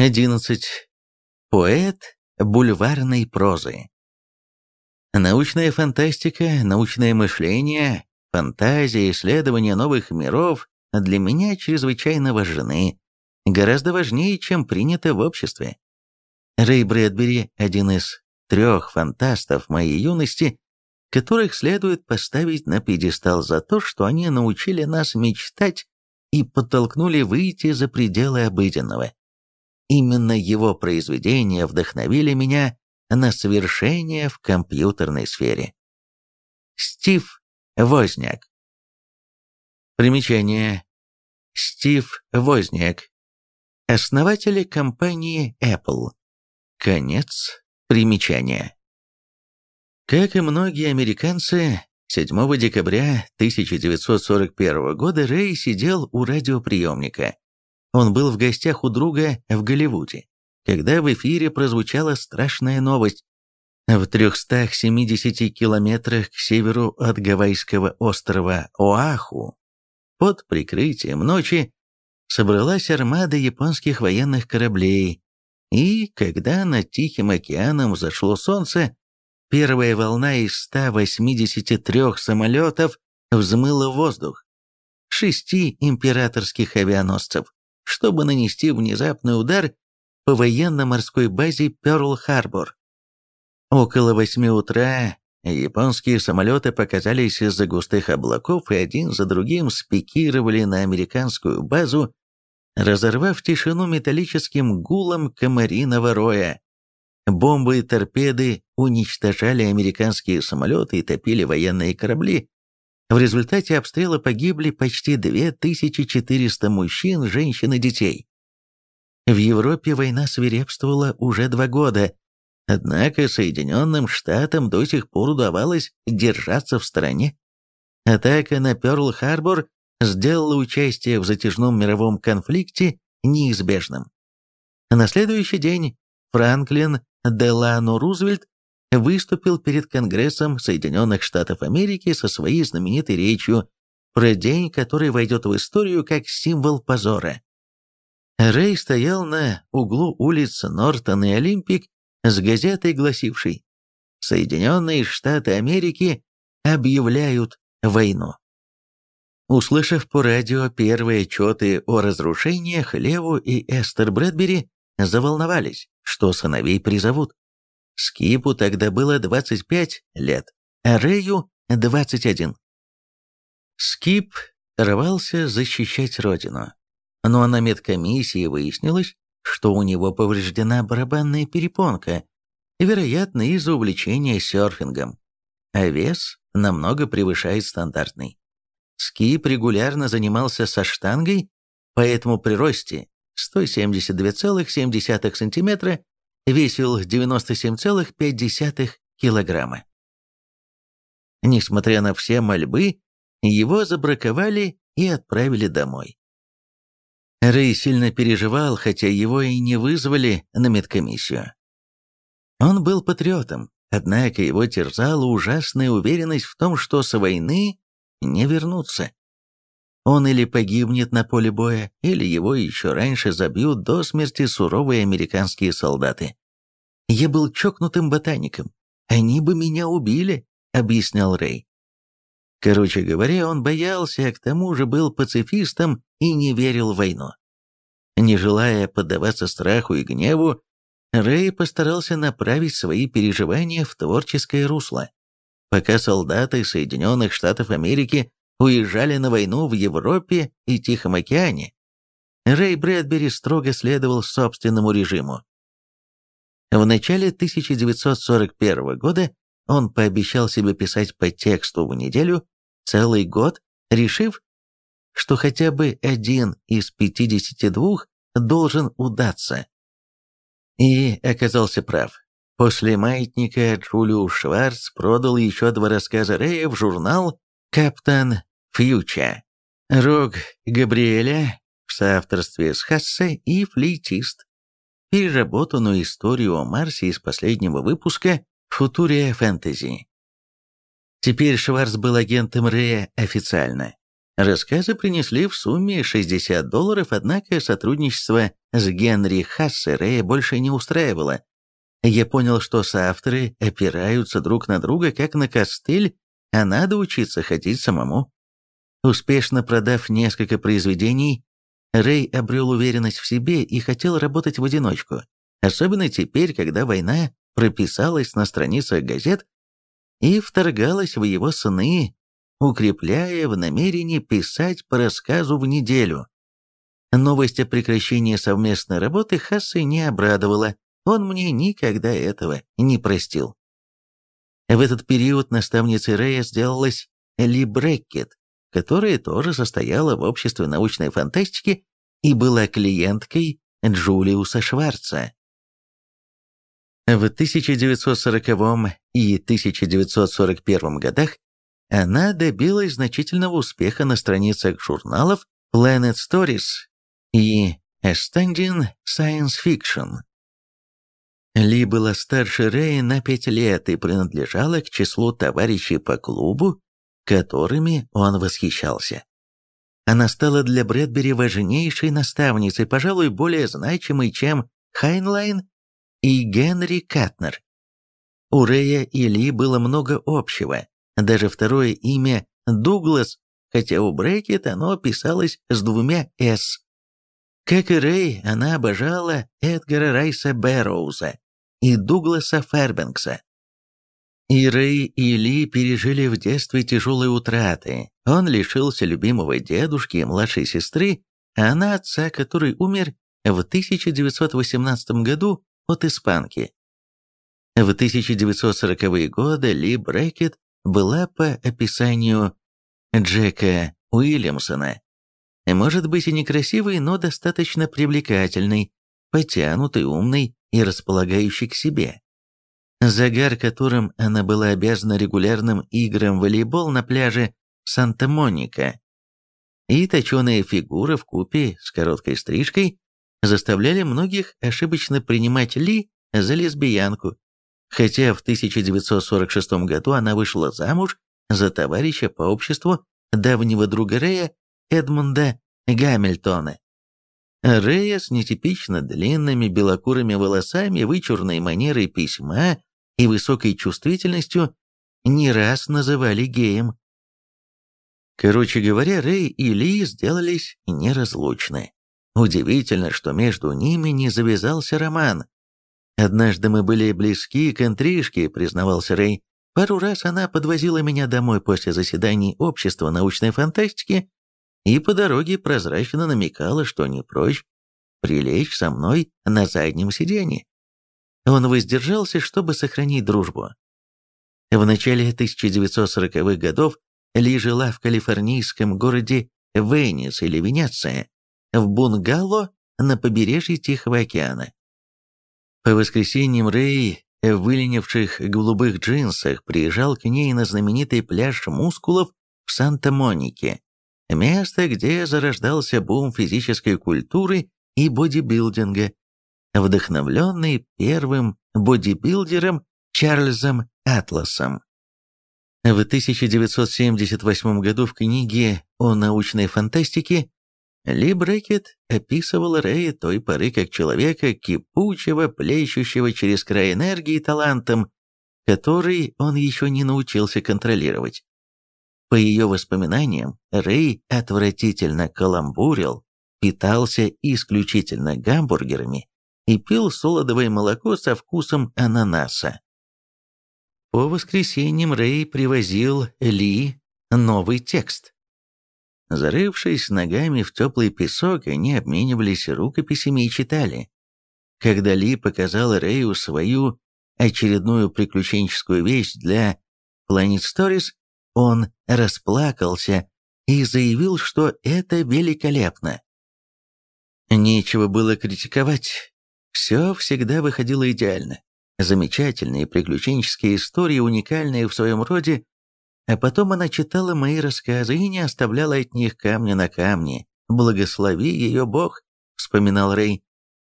11. Поэт бульварной прозы. Научная фантастика, научное мышление, фантазия, исследование новых миров для меня чрезвычайно важны, гораздо важнее, чем принято в обществе. Рэй Брэдбери – один из трех фантастов моей юности, которых следует поставить на пьедестал за то, что они научили нас мечтать и подтолкнули выйти за пределы обыденного. Именно его произведения вдохновили меня на совершение в компьютерной сфере. Стив Возняк Примечание. Стив Возняк. Основатели компании Apple. Конец примечания. Как и многие американцы, 7 декабря 1941 года Рэй сидел у радиоприемника. Он был в гостях у друга в Голливуде, когда в эфире прозвучала страшная новость. В 370 километрах к северу от гавайского острова Оаху, под прикрытием ночи, собралась армада японских военных кораблей, и, когда над Тихим океаном взошло солнце, первая волна из 183 самолетов взмыла в воздух. Шести императорских авианосцев чтобы нанести внезапный удар по военно-морской базе Пёрл-Харбор. Около восьми утра японские самолеты показались из-за густых облаков и один за другим спикировали на американскую базу, разорвав тишину металлическим гулом комариного роя. Бомбы и торпеды уничтожали американские самолеты и топили военные корабли, в результате обстрела погибли почти 2400 мужчин, женщин и детей. В Европе война свирепствовала уже два года, однако Соединенным Штатам до сих пор удавалось держаться в стороне. Атака на Пёрл-Харбор сделала участие в затяжном мировом конфликте неизбежным. На следующий день Франклин Делано Рузвельт выступил перед Конгрессом Соединенных Штатов Америки со своей знаменитой речью про день, который войдет в историю как символ позора. Рэй стоял на углу улиц Нортон и Олимпик с газетой, гласившей «Соединенные Штаты Америки объявляют войну». Услышав по радио первые отчеты о разрушениях, Леву и Эстер Брэдбери заволновались, что сыновей призовут. Скипу тогда было 25 лет, а Рэю – 21. Скип рвался защищать родину, но на медкомиссии выяснилось, что у него повреждена барабанная перепонка, вероятно, из-за увлечения серфингом, а вес намного превышает стандартный. Скип регулярно занимался со штангой, поэтому при росте 172,7 см весил 97,5 килограмма. Несмотря на все мольбы, его забраковали и отправили домой. Рэй сильно переживал, хотя его и не вызвали на медкомиссию. Он был патриотом, однако его терзала ужасная уверенность в том, что с войны не вернуться. Он или погибнет на поле боя, или его еще раньше забьют до смерти суровые американские солдаты. «Я был чокнутым ботаником. Они бы меня убили», — объяснял Рэй. Короче говоря, он боялся, а к тому же был пацифистом и не верил в войну. Не желая поддаваться страху и гневу, Рэй постарался направить свои переживания в творческое русло. Пока солдаты Соединенных Штатов Америки уезжали на войну в Европе и Тихом океане, Рэй Брэдбери строго следовал собственному режиму. В начале 1941 года он пообещал себе писать по тексту в неделю целый год, решив, что хотя бы один из 52 должен удаться. И оказался прав. После «Маятника» Джулиус Шварц продал еще два рассказа Рэя в журнал «Каптан Фьюча». Рог Габриэля в соавторстве с Хассе и флейтист. Переработанную историю о Марсе из последнего выпуска «Футурия фэнтези». Теперь Шварц был агентом Рэя официально. Рассказы принесли в сумме 60 долларов, однако сотрудничество с Генри Хассе Рэя больше не устраивало. Я понял, что соавторы опираются друг на друга, как на костыль, а надо учиться ходить самому. Успешно продав несколько произведений, Рэй обрел уверенность в себе и хотел работать в одиночку, особенно теперь, когда война прописалась на страницах газет и вторгалась в его сны, укрепляя в намерении писать по рассказу в неделю. Новость о прекращении совместной работы Хассы не обрадовала, он мне никогда этого не простил. В этот период наставницей Рэя сделалась Ли Бреккет, которая тоже состояла в обществе научной фантастики и была клиенткой Джулиуса Шварца. В 1940 и 1941 годах она добилась значительного успеха на страницах журналов Planet Stories и Astounding Science Fiction. Ли была старше Рэя на пять лет и принадлежала к числу товарищей по клубу, которыми он восхищался. Она стала для Брэдбери важнейшей наставницей, пожалуй, более значимой, чем Хайнлайн и Генри Катнер. У Рэя и Ли было много общего, даже второе имя Дуглас, хотя у Брекет оно писалось с двумя «с». Как и Рэй, она обожала Эдгара Райса Бэрроуза и Дугласа Фербенкса. И Рэй, и Ли пережили в детстве тяжелые утраты. Он лишился любимого дедушки и младшей сестры, а она отца, который умер в 1918 году от испанки. В 1940-е годы Ли Брекет была по описанию Джека Уильямсона, может быть и некрасивой, но достаточно привлекательной, потянутой, умной и располагающей к себе загар которым она была обязана регулярным играм в волейбол на пляже Санта-Моника, и точеная фигура в купе с короткой стрижкой заставляли многих ошибочно принимать Ли за лесбиянку, хотя в 1946 году она вышла замуж за товарища по обществу давнего друга Рэя Эдмунда Гамильтона. Рэя с нетипично длинными белокурыми волосами, вычурной манерой письма и высокой чувствительностью не раз называли геем. Короче говоря, Рэй и Ли сделались неразлучны. Удивительно, что между ними не завязался роман. «Однажды мы были близки к интрижке», — признавался Рэй. «Пару раз она подвозила меня домой после заседаний Общества научной фантастики и по дороге прозрачно намекала, что не прочь прилечь со мной на заднем сиденье. Он воздержался, чтобы сохранить дружбу. В начале 1940-х годов Ли жила в калифорнийском городе Венес или Венеция, в бунгало на побережье Тихого океана. По воскресеньям Рэй в выленивших голубых джинсах приезжал к ней на знаменитый пляж мускулов в Санта-Монике, место, где зарождался бум физической культуры и бодибилдинга, вдохновленный первым бодибилдером Чарльзом Атласом. В 1978 году в книге о научной фантастике Ли Брекет описывал Рэя той поры как человека, кипучего, плещущего через край энергии талантом, который он еще не научился контролировать. По ее воспоминаниям, Рэй отвратительно каламбурил, питался исключительно гамбургерами и пил солодовое молоко со вкусом ананаса. По воскресеньям Рэй привозил Ли новый текст. Зарывшись ногами в теплый песок, они обменивались рукописями и читали. Когда Ли показал Рэю свою очередную приключенческую вещь для Planet Stories, он расплакался и заявил, что это великолепно. Нечего было критиковать. Все всегда выходило идеально. Замечательные приключенческие истории, уникальные в своем роде, а потом она читала мои рассказы и не оставляла от них камня на камне. «Благослови ее Бог», — вспоминал Рэй.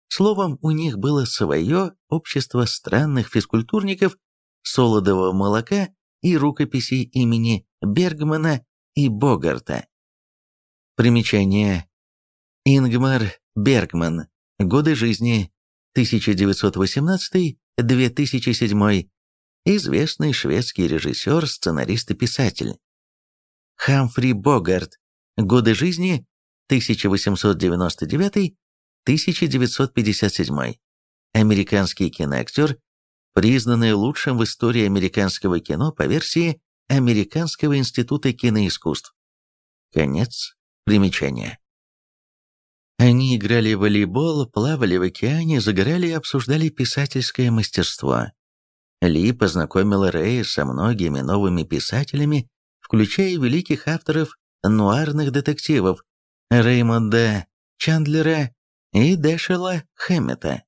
Словом, у них было свое общество странных физкультурников, солодового молока и рукописей имени Бергмана и Богарта. Примечание. Ингмар Бергман. Годы жизни 1918-2007. Известный шведский режиссер, сценарист и писатель. Хамфри Богарт. Годы жизни 1899-1957. Американский киноактер, признанный лучшим в истории американского кино по версии Американского института киноискусств. Конец примечания. Они играли в волейбол, плавали в океане, загорали и обсуждали писательское мастерство. Ли познакомила Рэя со многими новыми писателями, включая великих авторов нуарных детективов Реймонда Чандлера и Дэшела Хэммета.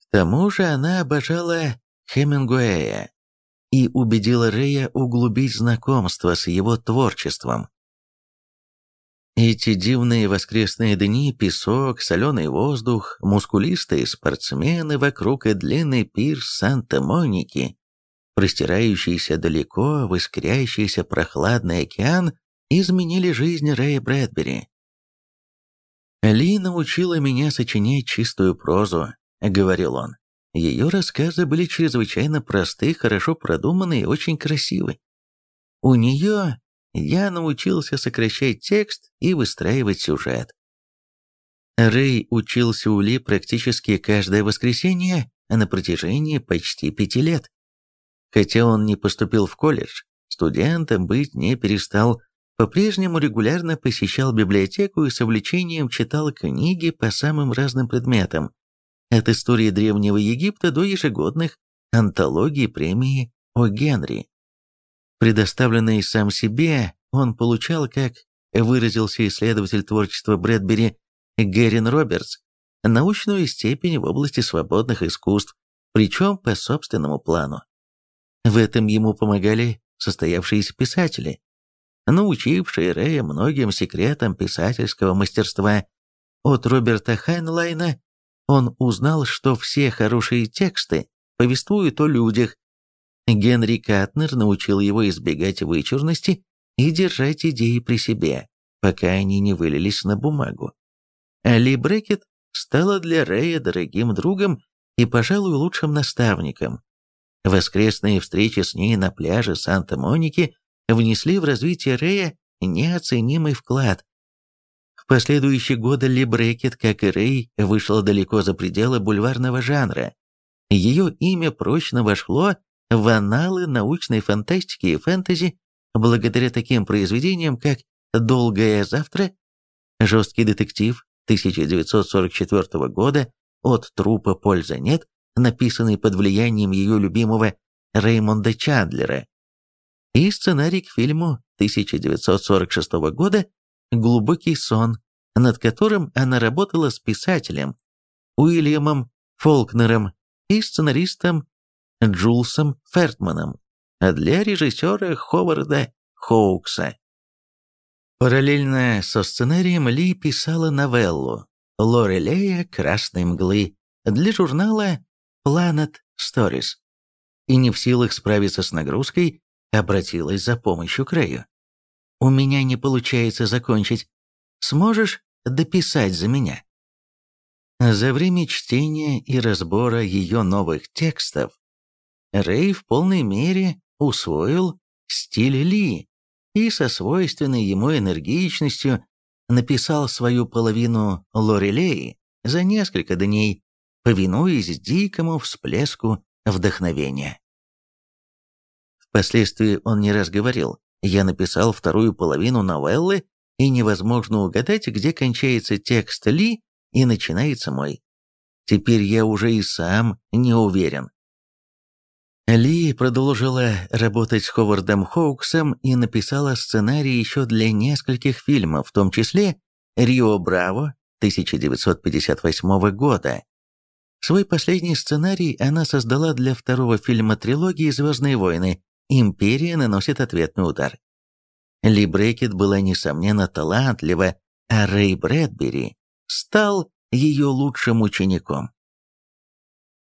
К тому же она обожала Хемингуэя и убедила Рэя углубить знакомство с его творчеством. Эти дивные воскресные дни, песок, соленый воздух, мускулистые спортсмены вокруг и длинный пирс Санта-Моники, простирающийся далеко в искрящийся прохладный океан, изменили жизнь Рэя Брэдбери. «Ли научила меня сочинять чистую прозу», — говорил он. Ее рассказы были чрезвычайно просты, хорошо продуманы и очень красивы. У нее я научился сокращать текст и выстраивать сюжет. Рэй учился у Ли практически каждое воскресенье на протяжении почти пяти лет. Хотя он не поступил в колледж, студентом быть не перестал, по-прежнему регулярно посещал библиотеку и с увлечением читал книги по самым разным предметам, от истории Древнего Египта до ежегодных антологий премии о Генри. Предоставленный сам себе, он получал, как выразился исследователь творчества Брэдбери Герин Робертс, научную степень в области свободных искусств, причем по собственному плану. В этом ему помогали состоявшиеся писатели, научившие Рэя многим секретам писательского мастерства. От Роберта Хайнлайна он узнал, что все хорошие тексты повествуют о людях, Генри Катнер научил его избегать вычурности и держать идеи при себе, пока они не вылились на бумагу. Али Брекет стала для Рэя дорогим другом и, пожалуй, лучшим наставником. Воскресные встречи с ней на пляже Санта-Моники внесли в развитие Рэя неоценимый вклад. В последующие годы Ли Брекет, как и Рэй, вышла далеко за пределы бульварного жанра. Ее имя прочно вошло в аналы научной фантастики и фэнтези благодаря таким произведениям, как «Долгое завтра», «Жесткий детектив» 1944 года «От трупа пользы нет», написанный под влиянием ее любимого Реймонда Чандлера, и сценарий к фильму 1946 года «Глубокий сон», над которым она работала с писателем Уильямом Фолкнером и сценаристом Джулсом Фертманом, а для режиссера Ховарда Хоукса. Параллельно со сценарием Ли писала новеллу «Лорелея красной мглы» для журнала Planet Stories и не в силах справиться с нагрузкой, обратилась за помощью к Рэю. «У меня не получается закончить. Сможешь дописать за меня?» За время чтения и разбора ее новых текстов Рэй в полной мере усвоил стиль Ли и со свойственной ему энергичностью написал свою половину Лорелеи за несколько дней, повинуясь дикому всплеску вдохновения. Впоследствии он не раз говорил, я написал вторую половину новеллы, и невозможно угадать, где кончается текст Ли и начинается мой. Теперь я уже и сам не уверен, ли продолжила работать с Ховардом Хоуксом и написала сценарий еще для нескольких фильмов, в том числе «Рио Браво» 1958 года. Свой последний сценарий она создала для второго фильма трилогии «Звездные войны» «Империя наносит ответный удар». Ли Брекет была, несомненно, талантлива, а Рэй Брэдбери стал ее лучшим учеником.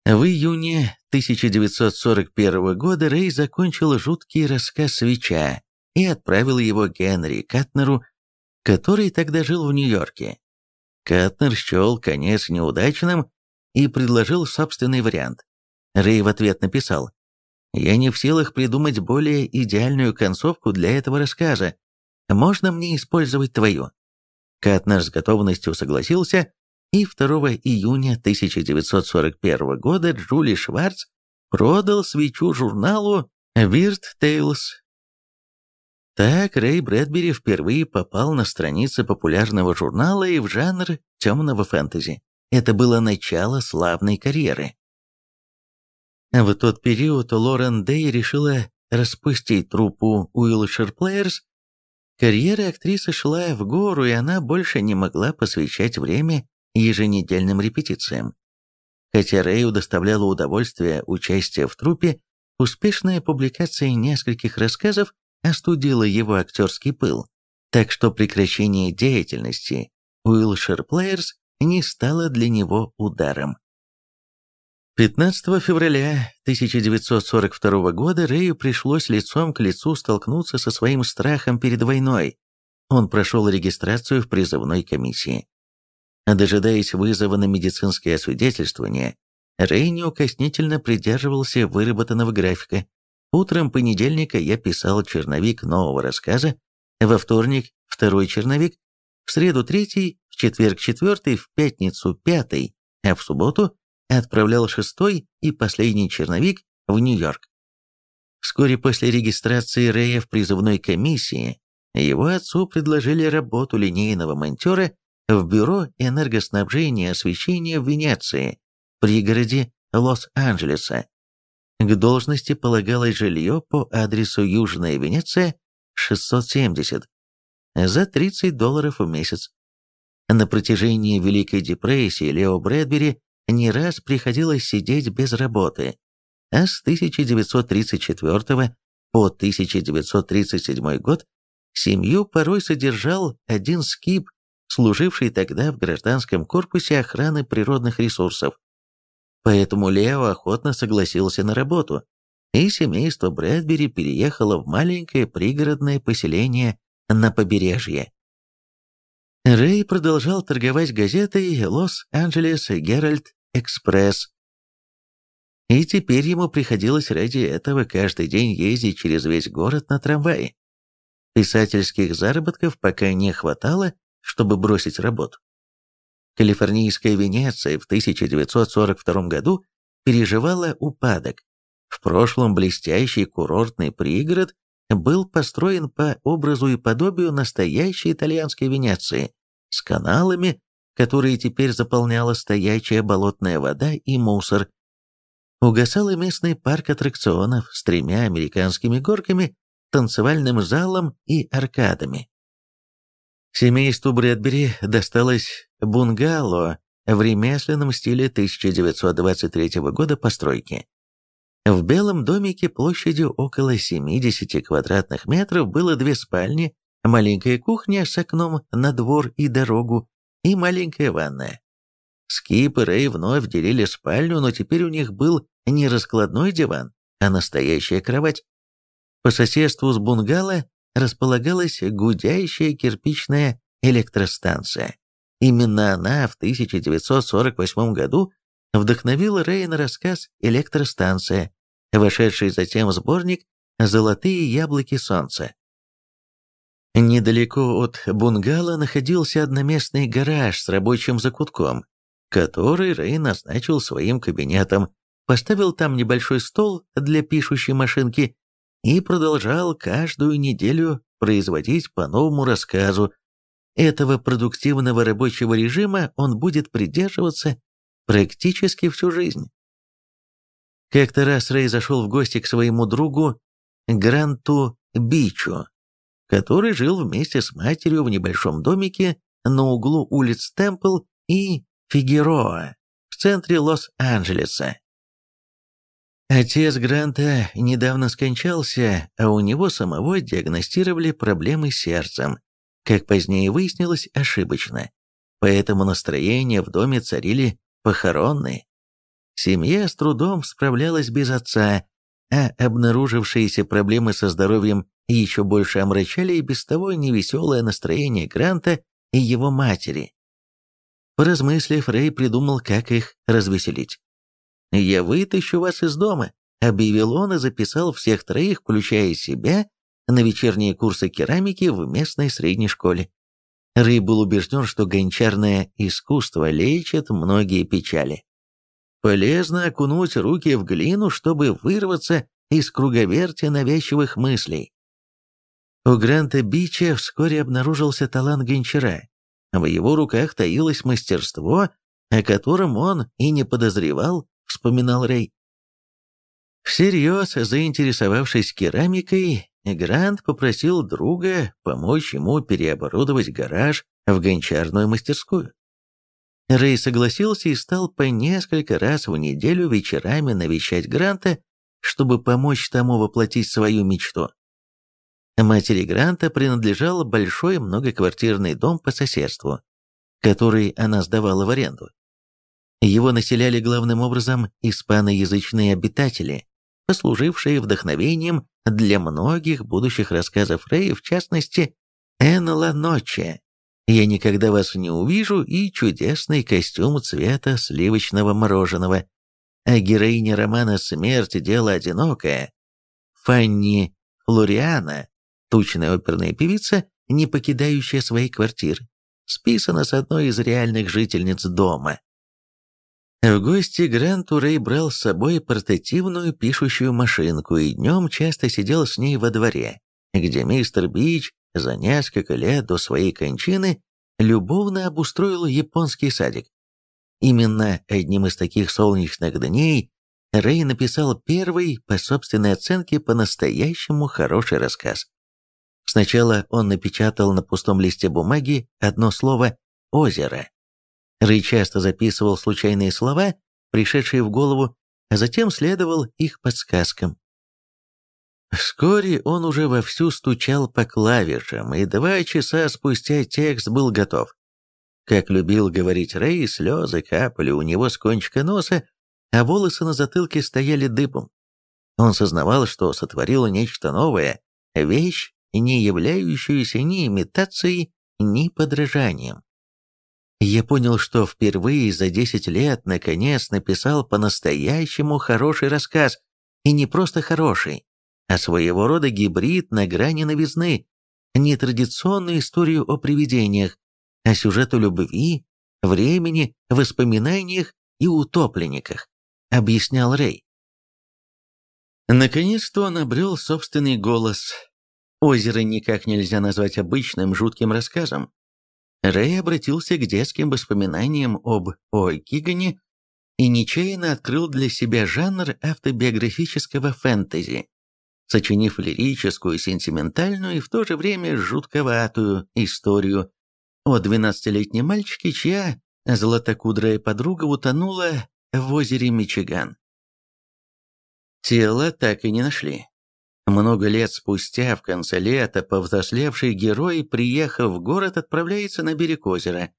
В июне 1941 года Рэй закончил жуткий рассказ «Свеча» и отправил его Генри Катнеру, который тогда жил в Нью-Йорке. Катнер счел конец неудачным и предложил собственный вариант. Рэй в ответ написал, «Я не в силах придумать более идеальную концовку для этого рассказа. Можно мне использовать твою?» Катнер с готовностью согласился, и 2 июня 1941 года Джули Шварц продал свечу журналу Weird Tales. Так Рэй Брэдбери впервые попал на страницы популярного журнала и в жанр темного фэнтези. Это было начало славной карьеры. В тот период Лорен Дэй решила распустить труппу Уилшир Плеерс. Карьера актрисы шла в гору, и она больше не могла посвящать время еженедельным репетициям. Хотя Рэю доставляло удовольствие участие в труппе, успешная публикация нескольких рассказов остудила его актерский пыл, так что прекращение деятельности Уилшир Плеерс не стало для него ударом. 15 февраля 1942 года Рэю пришлось лицом к лицу столкнуться со своим страхом перед войной. Он прошел регистрацию в призывной комиссии. Дожидаясь вызова на медицинское освидетельствование, Рэй неукоснительно придерживался выработанного графика. Утром понедельника я писал черновик нового рассказа, во вторник – второй черновик, в среду – третий, в четверг – четвертый, в пятницу – пятый, а в субботу отправлял шестой и последний черновик в Нью-Йорк. Вскоре после регистрации Рэя в призывной комиссии его отцу предложили работу линейного монтера в бюро энергоснабжения и освещения в Венеции, пригороде Лос-Анджелеса. К должности полагалось жилье по адресу Южная Венеция, 670, за 30 долларов в месяц. На протяжении Великой депрессии Лео Брэдбери не раз приходилось сидеть без работы, а с 1934 по 1937 год семью порой содержал один скип служивший тогда в гражданском корпусе охраны природных ресурсов. Поэтому Лео охотно согласился на работу, и семейство Брэдбери переехало в маленькое пригородное поселение на побережье. Рэй продолжал торговать газетой «Лос-Анджелес Геральт Экспресс». И теперь ему приходилось ради этого каждый день ездить через весь город на трамвае. Писательских заработков пока не хватало, чтобы бросить работу. Калифорнийская Венеция в 1942 году переживала упадок. В прошлом блестящий курортный пригород был построен по образу и подобию настоящей итальянской Венеции, с каналами, которые теперь заполняла стоячая болотная вода и мусор. Угасал и местный парк аттракционов с тремя американскими горками, танцевальным залом и аркадами. Семейству Брэдбери досталось бунгало в ремесленном стиле 1923 года постройки. В белом домике площадью около 70 квадратных метров было две спальни, маленькая кухня с окном на двор и дорогу и маленькая ванная. Скип и Рэй вновь делили спальню, но теперь у них был не раскладной диван, а настоящая кровать. По соседству с бунгало располагалась гудящая кирпичная электростанция. Именно она в 1948 году вдохновила Рэя на рассказ «Электростанция», вошедший затем в сборник «Золотые яблоки солнца». Недалеко от бунгало находился одноместный гараж с рабочим закутком, который Рэй назначил своим кабинетом, поставил там небольшой стол для пишущей машинки и продолжал каждую неделю производить по новому рассказу. Этого продуктивного рабочего режима он будет придерживаться практически всю жизнь. Как-то раз Рэй зашел в гости к своему другу Гранту Бичу, который жил вместе с матерью в небольшом домике на углу улиц Темпл и Фигероа в центре Лос-Анджелеса. Отец Гранта недавно скончался, а у него самого диагностировали проблемы с сердцем. Как позднее выяснилось, ошибочно. Поэтому настроения в доме царили похоронные. Семья с трудом справлялась без отца, а обнаружившиеся проблемы со здоровьем еще больше омрачали и без того невеселое настроение Гранта и его матери. Поразмыслив, Рэй придумал, как их развеселить. «Я вытащу вас из дома», — объявил он и записал всех троих, включая себя, на вечерние курсы керамики в местной средней школе. Рэй был убежден, что гончарное искусство лечит многие печали. Полезно окунуть руки в глину, чтобы вырваться из круговерти навязчивых мыслей. У Гранта Бича вскоре обнаружился талант гончара. В его руках таилось мастерство, о котором он и не подозревал, вспоминал Рэй. Всерьез заинтересовавшись керамикой, Грант попросил друга помочь ему переоборудовать гараж в гончарную мастерскую. Рэй согласился и стал по несколько раз в неделю вечерами навещать Гранта, чтобы помочь тому воплотить свою мечту. Матери Гранта принадлежал большой многоквартирный дом по соседству, который она сдавала в аренду. Его населяли главным образом испаноязычные обитатели, послужившие вдохновением для многих будущих рассказов Рэя, в частности, «Эн ла ноче», «Я никогда вас не увижу» и чудесный костюм цвета сливочного мороженого. А героиня романа «Смерть. Дело одинокое» Фанни Флориана, тучная оперная певица, не покидающая своей квартиры, списана с одной из реальных жительниц дома. В гости Грант Урей брал с собой портативную пишущую машинку и днем часто сидел с ней во дворе, где мистер Бич за несколько лет до своей кончины любовно обустроил японский садик. Именно одним из таких солнечных дней Рэй написал первый, по собственной оценке, по-настоящему хороший рассказ. Сначала он напечатал на пустом листе бумаги одно слово «озеро», Рэй часто записывал случайные слова, пришедшие в голову, а затем следовал их подсказкам. Вскоре он уже вовсю стучал по клавишам, и два часа спустя текст был готов. Как любил говорить Рэй, слезы капали у него с кончика носа, а волосы на затылке стояли дыбом. Он сознавал, что сотворил нечто новое, вещь, не являющуюся ни имитацией, ни подражанием. Я понял, что впервые за 10 лет наконец написал по-настоящему хороший рассказ, и не просто хороший, а своего рода гибрид на грани новизны, не традиционную историю о привидениях, а сюжет о любви, времени, воспоминаниях и утопленниках, объяснял Рэй. Наконец-то он обрел собственный голос. Озеро никак нельзя назвать обычным жутким рассказом. Рэй обратился к детским воспоминаниям об О'Гигане и нечаянно открыл для себя жанр автобиографического фэнтези, сочинив лирическую, сентиментальную и в то же время жутковатую историю о 12-летнем мальчике, чья златокудрая подруга утонула в озере Мичиган. Тело так и не нашли. Много лет спустя, в конце лета, повзрослевший герой, приехав в город, отправляется на берег озера.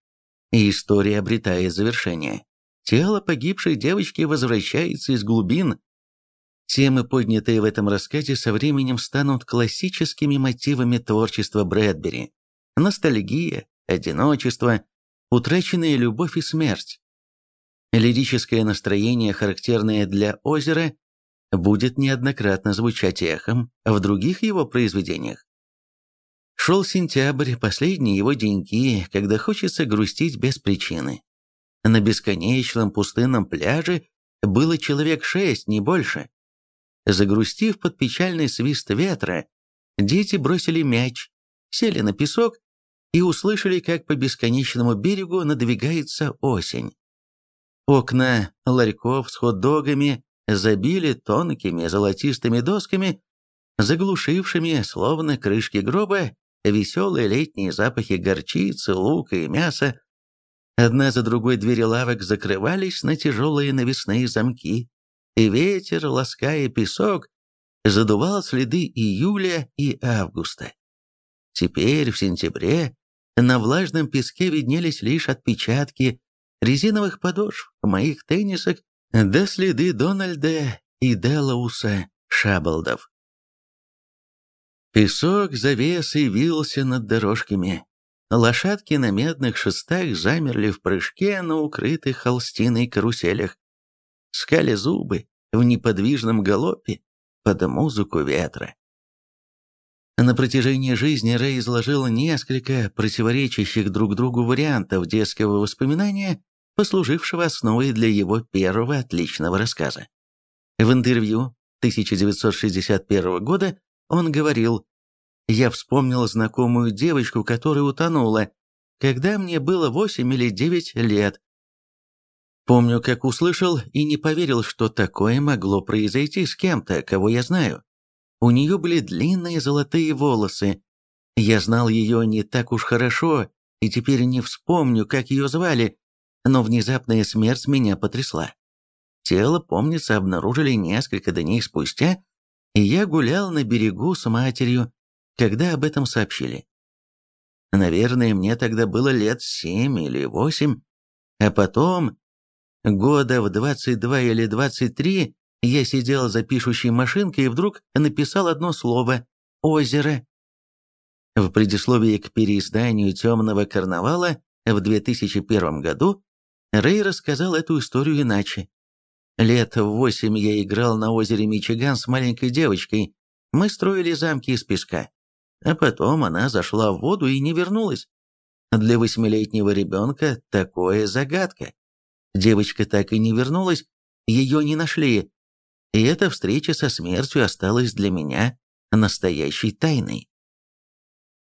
И история обретает завершение. Тело погибшей девочки возвращается из глубин. Темы, поднятые в этом рассказе, со временем станут классическими мотивами творчества Брэдбери. Ностальгия, одиночество, утраченная любовь и смерть. Лирическое настроение, характерное для озера, будет неоднократно звучать эхом в других его произведениях. Шел сентябрь, последние его деньки, когда хочется грустить без причины. На бесконечном пустынном пляже было человек шесть, не больше. Загрустив под печальный свист ветра, дети бросили мяч, сели на песок и услышали, как по бесконечному берегу надвигается осень. Окна ларьков с хот-догами забили тонкими золотистыми досками, заглушившими, словно крышки гроба, веселые летние запахи горчицы, лука и мяса. Одна за другой двери лавок закрывались на тяжелые навесные замки, и ветер, лаская песок, задувал следы июля и августа. Теперь, в сентябре, на влажном песке виднелись лишь отпечатки резиновых подошв моих теннисок да следы Дональда и Делауса Шаблдов. Песок завесой вился над дорожками. Лошадки на медных шестах замерли в прыжке на укрытых холстиной каруселях. Скали зубы в неподвижном галопе под музыку ветра. На протяжении жизни Рэй изложил несколько противоречащих друг другу вариантов детского воспоминания, послужившего основой для его первого отличного рассказа. В интервью 1961 года он говорил, «Я вспомнил знакомую девочку, которая утонула, когда мне было 8 или 9 лет. Помню, как услышал и не поверил, что такое могло произойти с кем-то, кого я знаю. У нее были длинные золотые волосы. Я знал ее не так уж хорошо, и теперь не вспомню, как ее звали, но внезапная смерть меня потрясла. Тело, помнится, обнаружили несколько дней спустя, и я гулял на берегу с матерью, когда об этом сообщили. Наверное, мне тогда было лет семь или восемь, а потом, года в 22 или 23, я сидел за пишущей машинкой и вдруг написал одно слово «Озеро». В предисловии к переизданию «Темного карнавала» в 2001 году Рэй рассказал эту историю иначе. Лет восемь я играл на озере Мичиган с маленькой девочкой. Мы строили замки из песка. А потом она зашла в воду и не вернулась. Для восьмилетнего ребенка такое загадка. Девочка так и не вернулась, ее не нашли. И эта встреча со смертью осталась для меня настоящей тайной.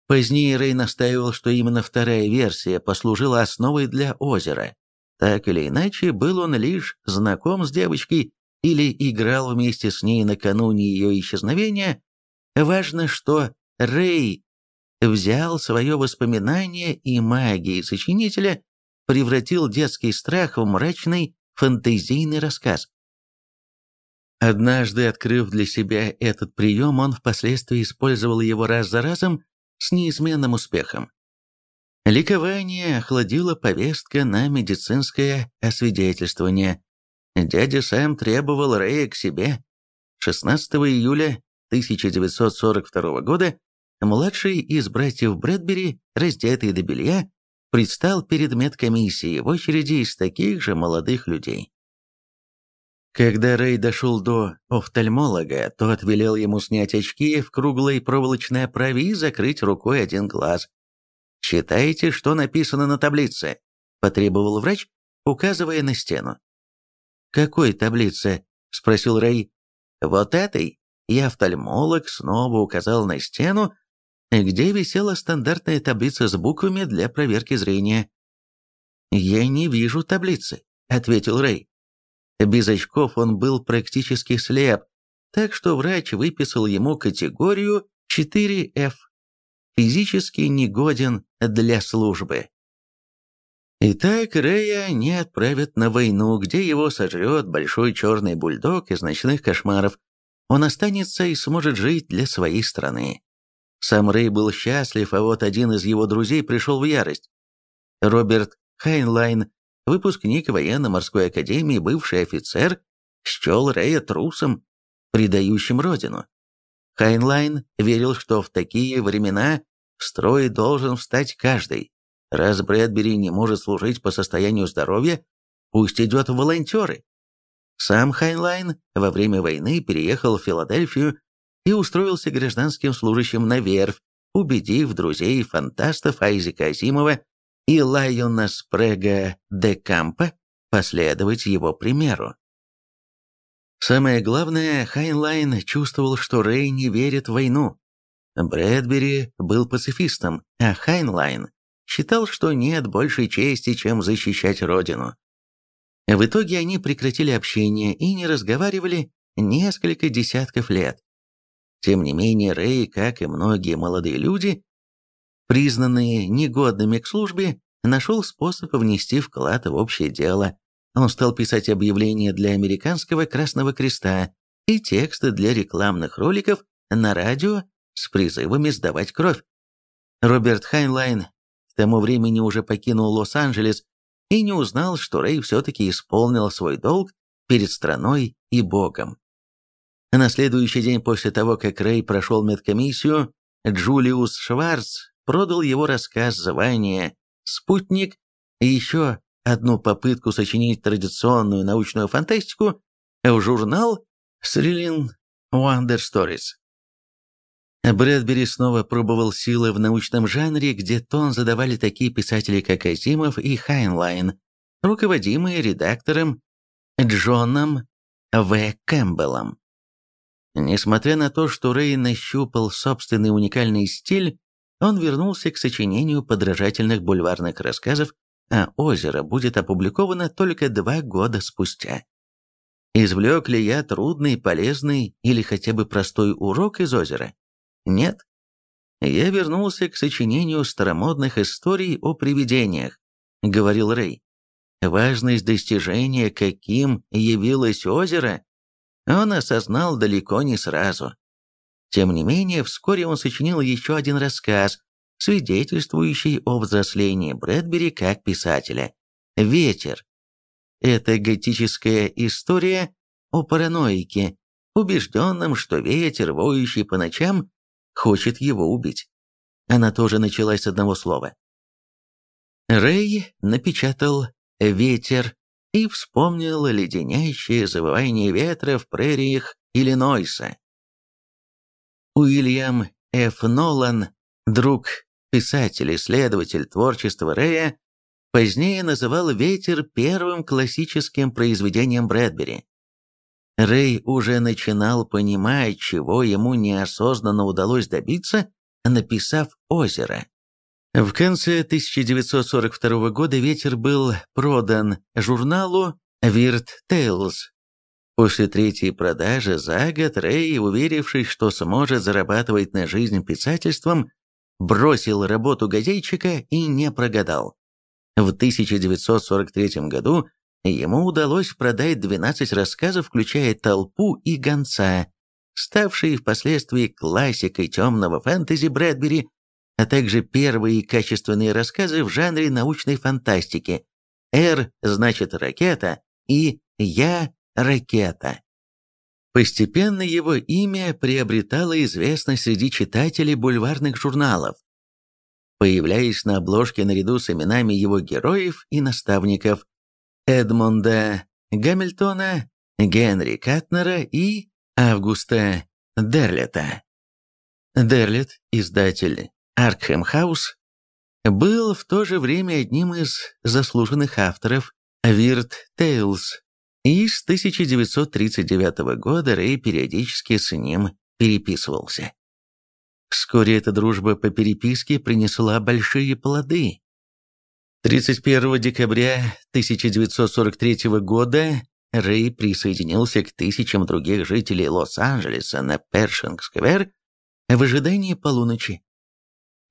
Позднее Рэй настаивал, что именно вторая версия послужила основой для озера. Так или иначе, был он лишь знаком с девочкой или играл вместе с ней накануне ее исчезновения, важно, что Рэй взял свое воспоминание и магии сочинителя, превратил детский страх в мрачный фантазийный рассказ. Однажды, открыв для себя этот прием, он впоследствии использовал его раз за разом с неизменным успехом. Ликование охладила повестка на медицинское освидетельствование. Дядя Сэм требовал Рэя к себе. 16 июля 1942 года младший из братьев Брэдбери, раздетый до белья, предстал перед медкомиссией в очереди из таких же молодых людей. Когда Рэй дошел до офтальмолога, тот велел ему снять очки в круглой проволочной оправе и закрыть рукой один глаз. «Читайте, что написано на таблице», – потребовал врач, указывая на стену. «Какой таблице?» – спросил Рэй. «Вот этой». И офтальмолог снова указал на стену, где висела стандартная таблица с буквами для проверки зрения. «Я не вижу таблицы», — ответил Рэй. Без очков он был практически слеп, так что врач выписал ему категорию 4F физически негоден для службы. Итак, Рэя не отправят на войну, где его сожрет большой черный бульдог из ночных кошмаров. Он останется и сможет жить для своей страны. Сам Рэй был счастлив, а вот один из его друзей пришел в ярость. Роберт Хайнлайн, выпускник военно-морской академии, бывший офицер, счел Рэя трусом, предающим родину. Хайнлайн верил, что в такие времена в строй должен встать каждый. Раз Брэдбери не может служить по состоянию здоровья, пусть идет в волонтеры. Сам Хайнлайн во время войны переехал в Филадельфию и устроился гражданским служащим на верфь, убедив друзей-фантастов Айзека Азимова и Лайона Спрега де Кампа последовать его примеру. Самое главное, Хайнлайн чувствовал, что Рэй не верит в войну. Брэдбери был пацифистом, а Хайнлайн считал, что нет большей чести, чем защищать родину. В итоге они прекратили общение и не разговаривали несколько десятков лет. Тем не менее, Рэй, как и многие молодые люди, признанные негодными к службе, нашел способ внести вклад в общее дело, он стал писать объявления для американского Красного Креста и тексты для рекламных роликов на радио с призывами сдавать кровь. Роберт Хайнлайн к тому времени уже покинул Лос-Анджелес и не узнал, что Рэй все-таки исполнил свой долг перед страной и Богом. На следующий день после того, как Рэй прошел медкомиссию, Джулиус Шварц продал его рассказ «Звание. Спутник» и еще одну попытку сочинить традиционную научную фантастику в журнал Thrilling Wonder Stories. Брэдбери снова пробовал силы в научном жанре, где тон задавали такие писатели, как Азимов и Хайнлайн, руководимые редактором Джоном В. Кэмпбеллом. Несмотря на то, что Рэй нащупал собственный уникальный стиль, он вернулся к сочинению подражательных бульварных рассказов, а «Озеро» будет опубликовано только два года спустя. Извлек ли я трудный, полезный или хотя бы простой урок из «Озера»? Нет. Я вернулся к сочинению старомодных историй о привидениях, говорил Рэй. Важность достижения, каким явилось озеро, он осознал далеко не сразу. Тем не менее, вскоре он сочинил еще один рассказ, свидетельствующий о взрослении Брэдбери как писателя. «Ветер». Это готическая история о параноике, убежденном, что ветер, воющий по ночам, хочет его убить. Она тоже началась с одного слова. Рэй напечатал «Ветер» и вспомнил леденящее завывание ветра в прериях Иллинойса. Уильям Ф. Нолан, друг, писатель, исследователь творчества Рэя, позднее называл «Ветер» первым классическим произведением Брэдбери. Рэй уже начинал понимать, чего ему неосознанно удалось добиться, написав «Озеро». В конце 1942 года «Ветер» был продан журналу «Weird Tales». После третьей продажи за год Рэй, уверившись, что сможет зарабатывать на жизнь писательством, бросил работу газетчика и не прогадал. В 1943 году ему удалось продать 12 рассказов, включая «Толпу» и «Гонца», ставшие впоследствии классикой темного фэнтези Брэдбери а также первые качественные рассказы в жанре научной фантастики «Р» значит «ракета» и «Я» – «ракета». Постепенно его имя приобретало известность среди читателей бульварных журналов, появляясь на обложке наряду с именами его героев и наставников Эдмонда Гамильтона, Генри Катнера и Августа Дерлета. Дерлет, издатель Аркхэм Хаус был в то же время одним из заслуженных авторов Weird Tales, и с 1939 года Рэй периодически с ним переписывался. Вскоре эта дружба по переписке принесла большие плоды. 31 декабря 1943 года Рэй присоединился к тысячам других жителей Лос-Анджелеса на Першинг-сквер в ожидании полуночи.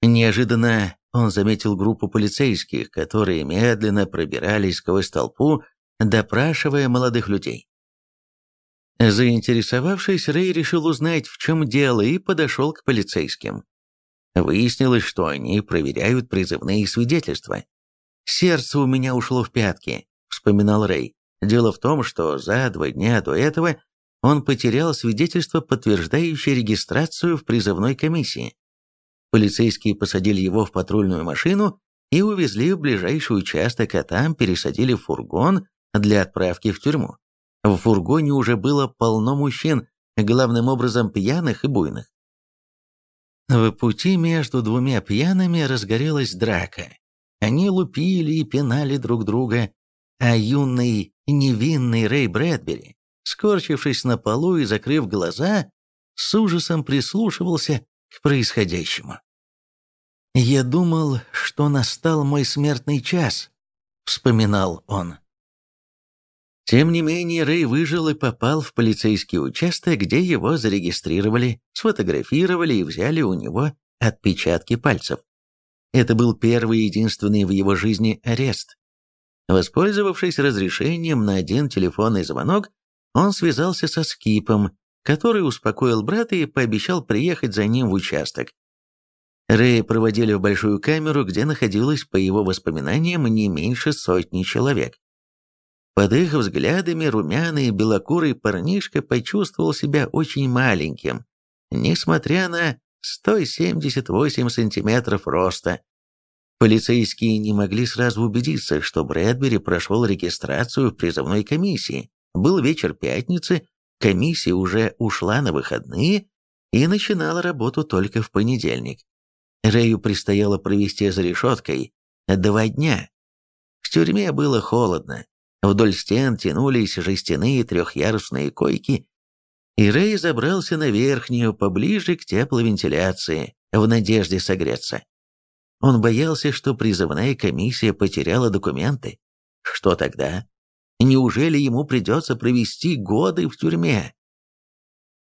Неожиданно он заметил группу полицейских, которые медленно пробирались сквозь толпу, допрашивая молодых людей. Заинтересовавшись, Рэй решил узнать, в чем дело, и подошел к полицейским. Выяснилось, что они проверяют призывные свидетельства. «Сердце у меня ушло в пятки», — вспоминал Рэй. Дело в том, что за два дня до этого он потерял свидетельство, подтверждающее регистрацию в призывной комиссии. Полицейские посадили его в патрульную машину и увезли в ближайший участок, а там пересадили в фургон для отправки в тюрьму. В фургоне уже было полно мужчин, главным образом пьяных и буйных. В пути между двумя пьяными разгорелась драка. Они лупили и пинали друг друга, а юный невинный Рэй Брэдбери, скорчившись на полу и закрыв глаза, с ужасом прислушивался к происходящему. «Я думал, что настал мой смертный час», — вспоминал он. Тем не менее, Рэй выжил и попал в полицейский участок, где его зарегистрировали, сфотографировали и взяли у него отпечатки пальцев. Это был первый и единственный в его жизни арест. Воспользовавшись разрешением на один телефонный звонок, он связался со Скипом, который успокоил брата и пообещал приехать за ним в участок. Рэя проводили в большую камеру, где находилось, по его воспоминаниям, не меньше сотни человек. Под их взглядами румяный белокурый парнишка почувствовал себя очень маленьким, несмотря на 178 сантиметров роста. Полицейские не могли сразу убедиться, что Брэдбери прошел регистрацию в призывной комиссии. Был вечер пятницы, комиссия уже ушла на выходные и начинала работу только в понедельник. Рэю предстояло провести за решеткой два дня. В тюрьме было холодно. Вдоль стен тянулись жестяные трехъярусные койки, и Рэй забрался на верхнюю, поближе к тепловентиляции, в надежде согреться. Он боялся, что призывная комиссия потеряла документы. Что тогда? Неужели ему придется провести годы в тюрьме?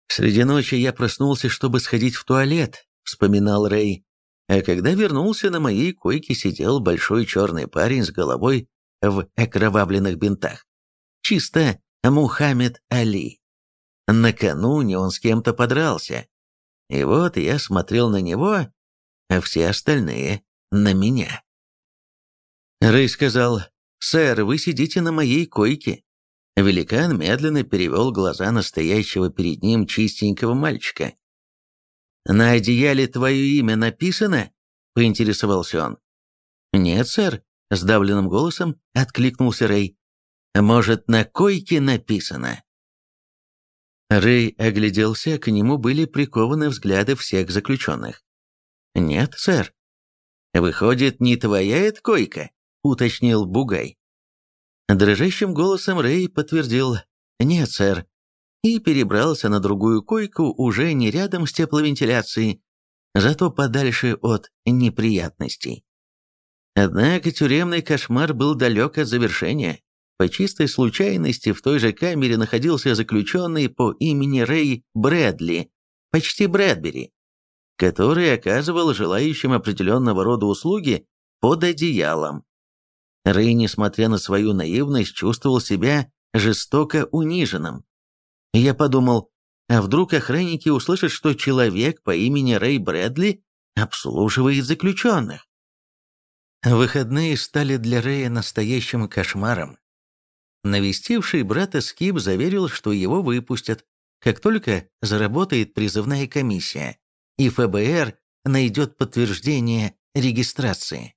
«Среди ночи я проснулся, чтобы сходить в туалет», — вспоминал Рэй. А когда вернулся, на моей койке сидел большой черный парень с головой в окровавленных бинтах. Чисто Мухаммед Али. Накануне он с кем-то подрался. И вот я смотрел на него, а все остальные — на меня. Рэй сказал, «Сэр, вы сидите на моей койке». Великан медленно перевел глаза настоящего перед ним чистенького мальчика. «На одеяле твое имя написано?» — поинтересовался он. «Нет, сэр», — сдавленным голосом откликнулся Рэй. «Может, на койке написано?» Рэй огляделся, к нему были прикованы взгляды всех заключенных. «Нет, сэр». «Выходит, не твоя это койка?» — уточнил Бугай. Дрожащим голосом Рэй подтвердил «Нет, сэр», и перебрался на другую койку уже не рядом с тепловентиляцией, зато подальше от неприятностей. Однако тюремный кошмар был далек от завершения. По чистой случайности в той же камере находился заключенный по имени Рэй Брэдли, почти Брэдбери, который оказывал желающим определенного рода услуги под одеялом. Рэй, несмотря на свою наивность, чувствовал себя жестоко униженным. Я подумал, а вдруг охранники услышат, что человек по имени Рэй Брэдли обслуживает заключенных? Выходные стали для Рэя настоящим кошмаром. Навестивший брата Скип заверил, что его выпустят, как только заработает призывная комиссия, и ФБР найдет подтверждение регистрации.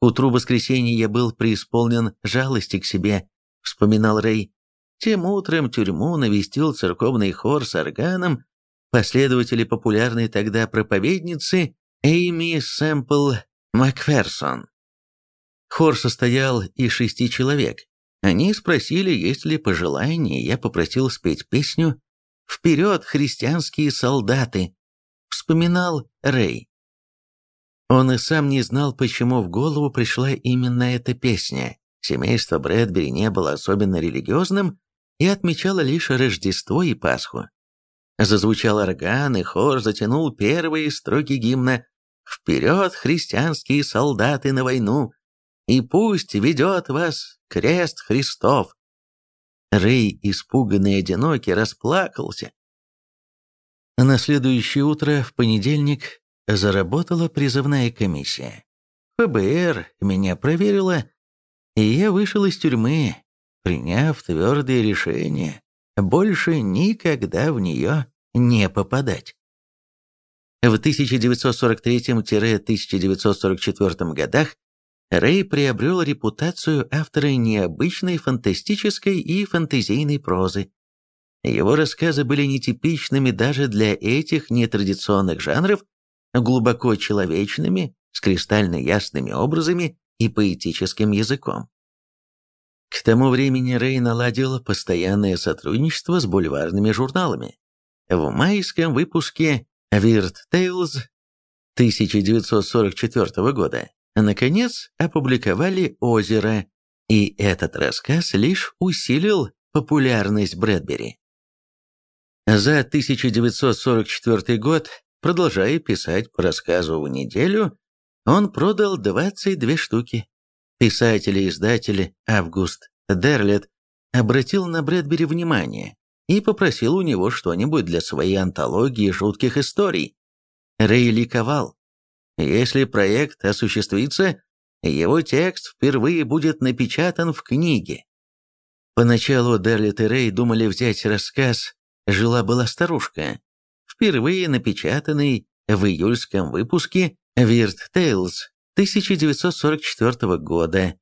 Утру воскресенья я был преисполнен жалости к себе, вспоминал Рэй. Тем утром тюрьму навестил церковный хор с органом, последователи популярной тогда проповедницы Эйми Сэмпл Макферсон. Хор состоял из шести человек, они спросили, есть ли пожелание, я попросил спеть песню «Вперед, христианские солдаты!» Вспоминал Рэй. Он и сам не знал, почему в голову пришла именно эта песня. Семейство Брэдбери не было особенно религиозным и отмечало лишь Рождество и Пасху. Зазвучал орган, и хор затянул первые строки гимна «Вперед, христианские солдаты, на войну! И пусть ведет вас крест Христов. Рэй, испуганный и одинокий, расплакался. На следующее утро, в понедельник, заработала призывная комиссия. ФБР меня проверила, и я вышел из тюрьмы, приняв твердое решение больше никогда в нее не попадать. В 1943-1944 годах Рэй приобрел репутацию автора необычной фантастической и фантазийной прозы. Его рассказы были нетипичными даже для этих нетрадиционных жанров, глубоко человечными, с кристально ясными образами и поэтическим языком. К тому времени Рэй наладил постоянное сотрудничество с бульварными журналами. В майском выпуске «Weird Tales» 1944 года наконец опубликовали «Озеро», и этот рассказ лишь усилил популярность Брэдбери. За 1944 год, продолжая писать по рассказу в неделю, он продал 22 штуки. Писатель и издатель Август Дерлет обратил на Брэдбери внимание и попросил у него что-нибудь для своей антологии жутких историй. Рэй ликовал. Если проект осуществится, его текст впервые будет напечатан в книге. Поначалу Дерлит и Рэй думали взять рассказ «Жила-была старушка». Впервые напечатанный в июльском выпуске Weird Tales 1944 года.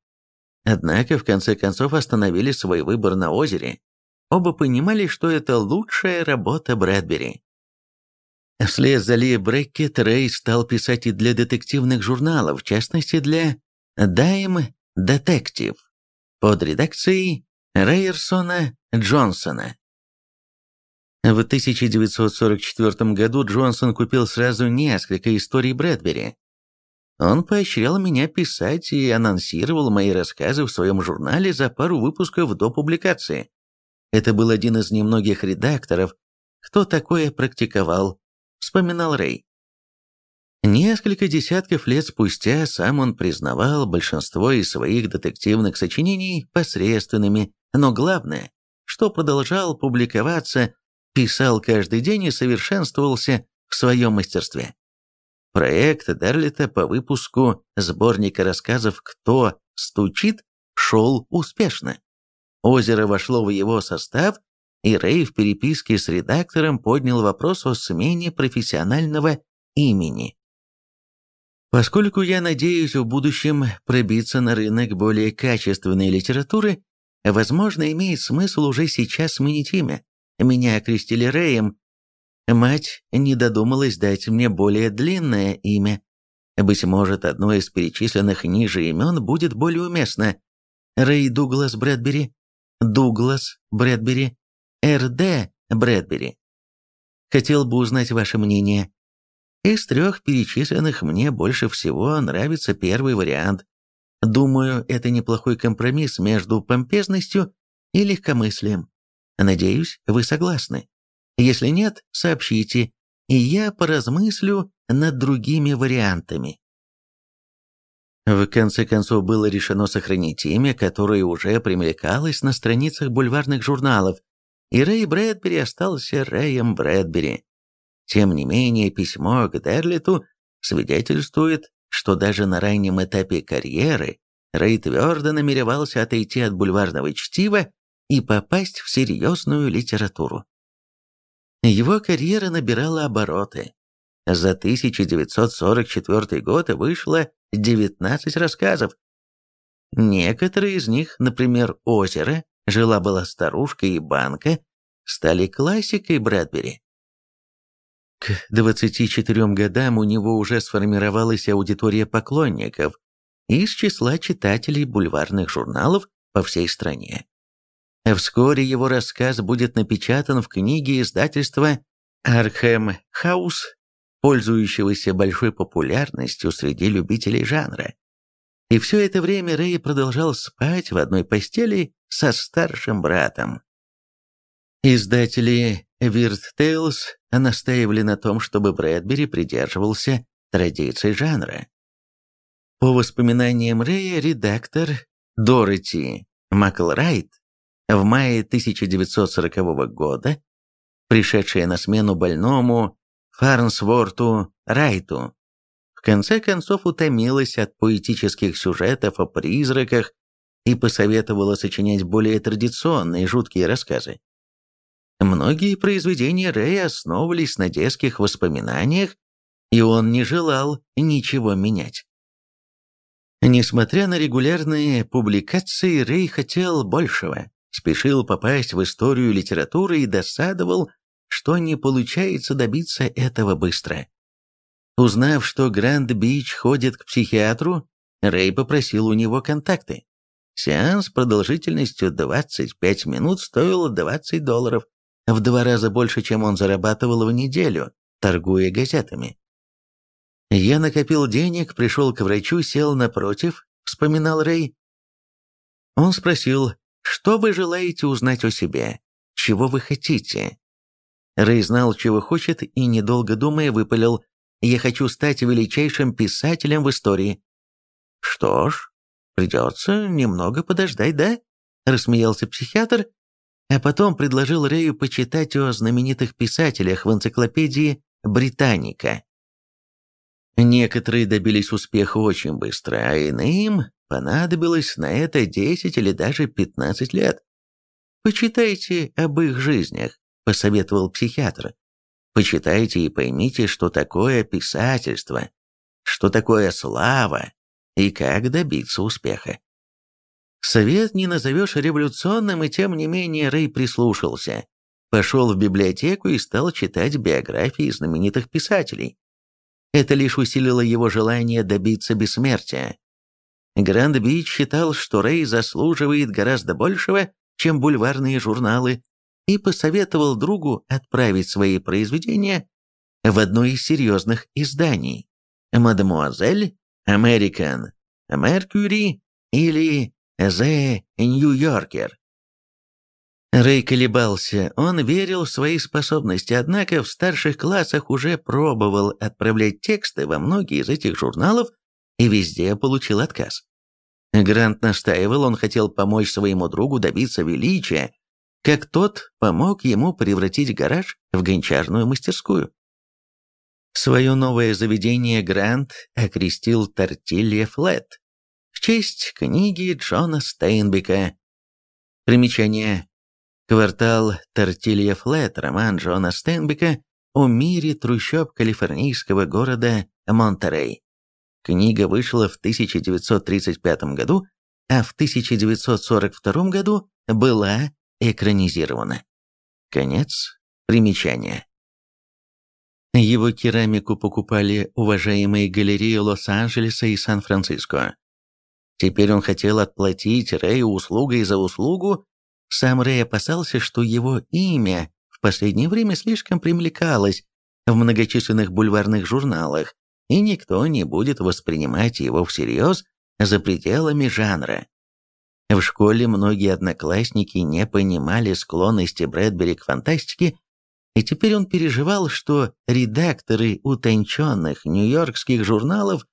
Однако, в конце концов, остановили свой выбор на озере. Оба понимали, что это лучшая работа Брэдбери. Вслед за Ли Бреккет Рэй стал писать и для детективных журналов, в частности для Dime Detective под редакцией Рейерсона Джонсона. В 1944 году Джонсон купил сразу несколько историй Брэдбери. Он поощрял меня писать и анонсировал мои рассказы в своем журнале за пару выпусков до публикации. Это был один из немногих редакторов, кто такое практиковал, вспоминал Рэй. Несколько десятков лет спустя сам он признавал большинство из своих детективных сочинений посредственными, но главное, что продолжал публиковаться, писал каждый день и совершенствовался в своем мастерстве. Проект Дарлита по выпуску сборника рассказов «Кто стучит» шел успешно. Озеро вошло в его состав, и Рэй в переписке с редактором поднял вопрос о смене профессионального имени. Поскольку я надеюсь в будущем пробиться на рынок более качественной литературы, возможно, имеет смысл уже сейчас сменить имя. Меня окрестили Рэем. Мать не додумалась дать мне более длинное имя. Быть может, одно из перечисленных ниже имен будет более уместно. Рэй Дуглас Брэдбери, Дуглас Брэдбери, Р.Д. Брэдбери. Хотел бы узнать ваше мнение. Из трех перечисленных мне больше всего нравится первый вариант. Думаю, это неплохой компромисс между помпезностью и легкомыслием. Надеюсь, вы согласны. Если нет, сообщите, и я поразмыслю над другими вариантами. В конце концов было решено сохранить имя, которое уже примелькалось на страницах бульварных журналов, и Рэй Брэдбери остался Рэем Брэдбери. Тем не менее, письмо к Дерлиту свидетельствует, что даже на раннем этапе карьеры Рэй твердо намеревался отойти от бульварного чтива и попасть в серьезную литературу. Его карьера набирала обороты. За 1944 год вышло 19 рассказов. Некоторые из них, например, «Озеро», «Жила-была старушка» и «Банка», стали классикой Брэдбери. К 24 годам у него уже сформировалась аудитория поклонников из числа читателей бульварных журналов по всей стране. Вскоре его рассказ будет напечатан в книге издательства «Архем Хаус», пользующегося большой популярностью среди любителей жанра. И все это время Рэй продолжал спать в одной постели со старшим братом. Издатели Weird Tales настаивали на том, чтобы Брэдбери придерживался традиций жанра. По воспоминаниям Рэя, редактор Дороти Маклрайт в мае 1940 года, пришедшая на смену больному Фарнсворту Райту, в конце концов утомилась от поэтических сюжетов о призраках и посоветовала сочинять более традиционные жуткие рассказы. Многие произведения Рэя основывались на детских воспоминаниях, и он не желал ничего менять. Несмотря на регулярные публикации, Рэй хотел большего, спешил попасть в историю литературы и досадовал, что не получается добиться этого быстро. Узнав, что Гранд Бич ходит к психиатру, Рэй попросил у него контакты. Сеанс продолжительностью 25 минут стоил 20 долларов, в два раза больше, чем он зарабатывал в неделю, торгуя газетами. «Я накопил денег, пришел к врачу, сел напротив», — вспоминал Рэй. Он спросил, «Что вы желаете узнать о себе? Чего вы хотите?» Рэй знал, чего хочет, и, недолго думая, выпалил, «Я хочу стать величайшим писателем в истории». «Что ж, придется немного подождать, да?» — рассмеялся психиатр а потом предложил Рэю почитать о знаменитых писателях в энциклопедии «Британика». Некоторые добились успеха очень быстро, а иным понадобилось на это 10 или даже 15 лет. «Почитайте об их жизнях», — посоветовал психиатр. Почитайте и поймите, что такое писательство, что такое слава и как добиться успеха. Совет не назовешь революционным, и тем не менее Рэй прислушался. Пошел в библиотеку и стал читать биографии знаменитых писателей. Это лишь усилило его желание добиться бессмертия. Гранд-Бич считал, что Рэй заслуживает гораздо большего, чем бульварные журналы, и посоветовал другу отправить свои произведения в одно из серьезных изданий «Мадемуазель», «American», «Mercury» или «The New Yorker». Рэй колебался, он верил в свои способности, однако в старших классах уже пробовал отправлять тексты во многие из этих журналов и везде получил отказ. Грант настаивал, он хотел помочь своему другу добиться величия, как тот помог ему превратить гараж в гончарную мастерскую. Свое новое заведение Грант окрестил Тортилья Флет в честь книги Джона Стейнбека. Примечание Квартал Тортилья Флет, роман Джона Стенбека о мире трущоб калифорнийского города Монтерей. Книга вышла в 1935 году, а в 1942 году была экранизирована. Конец примечания. Его керамику покупали уважаемые галереи Лос-Анджелеса и Сан-Франциско. Теперь он хотел отплатить Рэю услугой за услугу, сам Рэй опасался, что его имя в последнее время слишком привлекалось в многочисленных бульварных журналах, и никто не будет воспринимать его всерьез за пределами жанра. В школе многие одноклассники не понимали склонности Брэдбери к фантастике, и теперь он переживал, что редакторы утонченных нью-йоркских журналов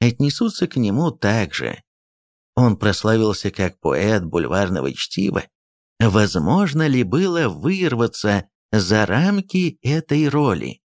отнесутся к нему так же. Он прославился как поэт бульварного чтива, Возможно ли было вырваться за рамки этой роли?